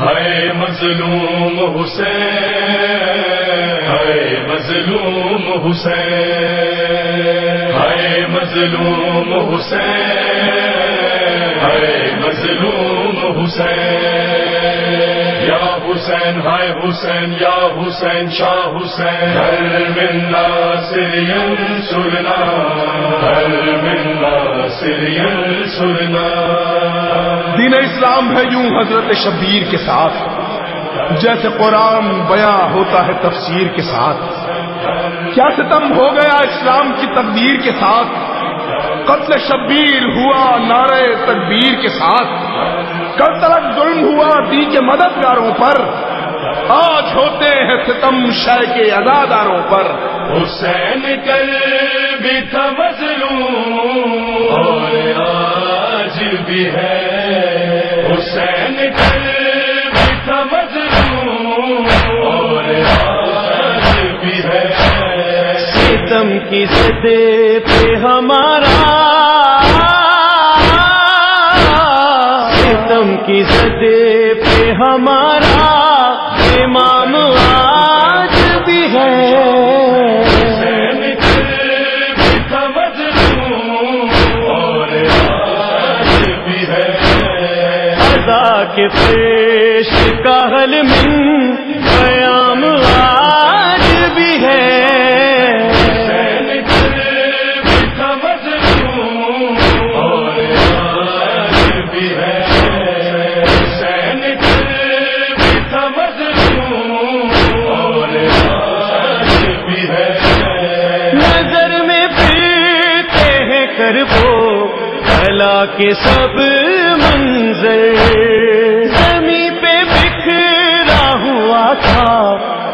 ہے مظلوم حسین ہے مظلوم حسین ہے مظلوم حسین ہے مظلوم حسین۔ یا حسین ہے حسین، یا حسین، شاہ حسین۔ ہر ملا سرین سرنا، ہر ملا سرین سرنا۔ دین اسلام ہے یوں حضرت شبیر کے ساتھ۔ جیسے قرآن بیاں ہوتا ہے تفسیر کے ساتھ۔ کیا ستم ہو گیا اسلام کی تقدیر کے ساتھ؟ قتل شبیر ہوا نعرے تکبیر کے ساتھ۔ کل تک ظلم ہوا دی کے مددگاروں پر۔ آج ہوتے ہیں ستم شہ کے اداداروں پر۔ حسین کل بھی تھا مظلوم۔ اور آج بھی ہے۔ ستم سدے پہ ہمارا ستم کی سدے پہ ہمارا امام آج بھی ہے۔ کے پیش کا حل من قیام آج کے سب منظر زمین پہ بکھرا ہوا تھا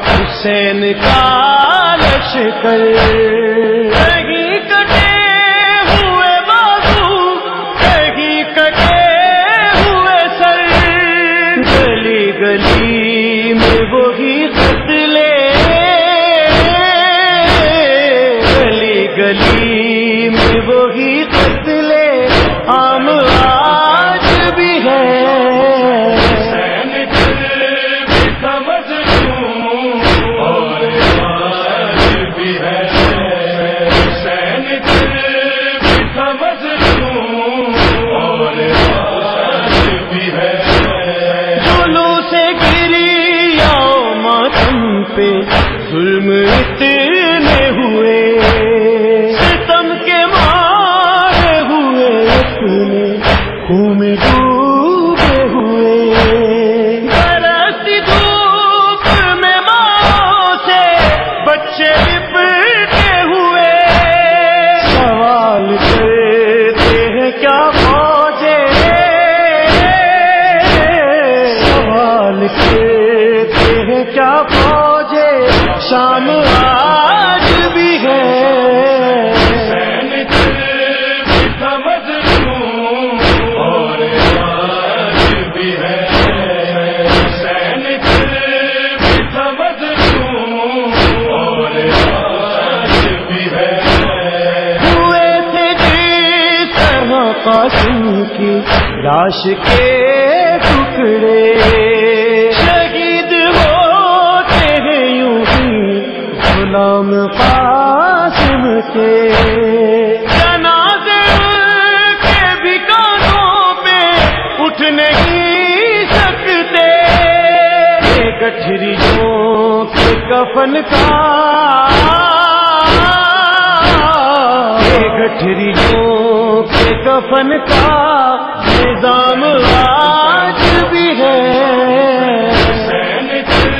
حسین کا لشکر۔ خون ڈوبے ہوئے۔ برستی دھوپ میں ماں سے بچے لپٹے ہوئے۔ سوال کرتے ہیں کیا فوجے سوال کرتے ہیں کیا فوجے شام کی لاش کے ٹکڑے۔ شہید ہوتے ہیں یوں ہی غلام قاسم کے۔ بھی کانوں پہ اٹھ سکتے۔ گٹھریوں کے کفن کا۔ گٹھریوں کفن کا نظام آج بھی ہے۔ حسین کل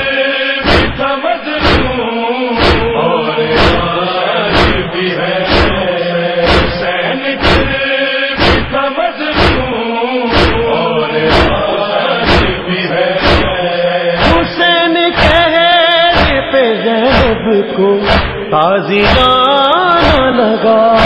بھی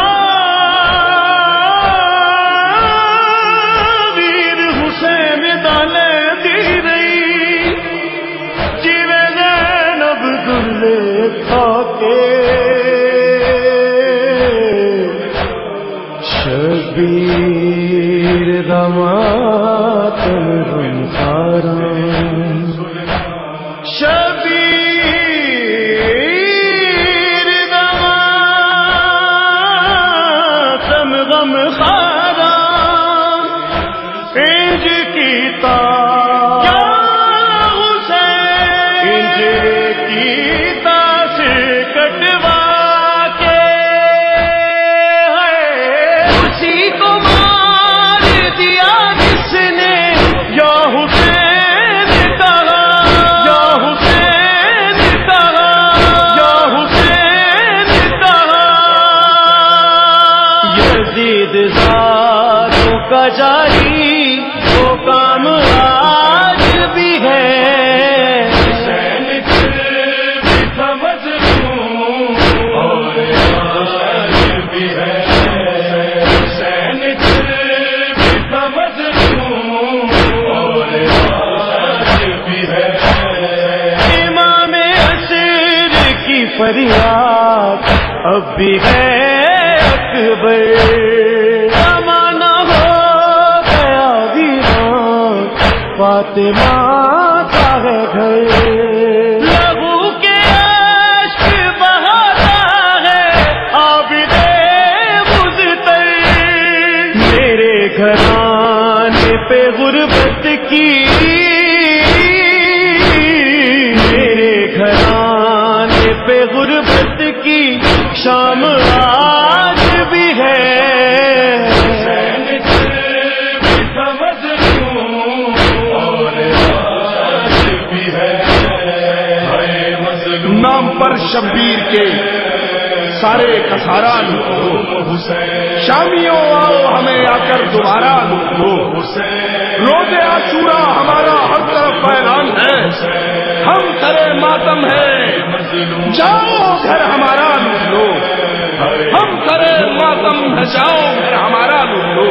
شبیر سارا شبیر دمات ہم غم خارا کی تار ذاتوں کا جاری وہ کام آج بھی ہے۔ امام کی فریاد اب بھی ہے اکبر۔ فاطمہ کا ہے گھر۔ گھرانے پہ غربت کی۔ میرے گھرانے پہ غربت کی۔ شام شبیر کے سارے کسارا لوٹو شامیوں آؤ ہمیں آ کر دوبارہ لوٹو حسین روز آسورا ہمارا ہر طرف اعلان ہے۔ ہم کرے ماتم ہے جاؤ گھر ہمارا لوٹ لو ہم کرے ماتم ہے جاؤ گھر ہمارا لوٹ لو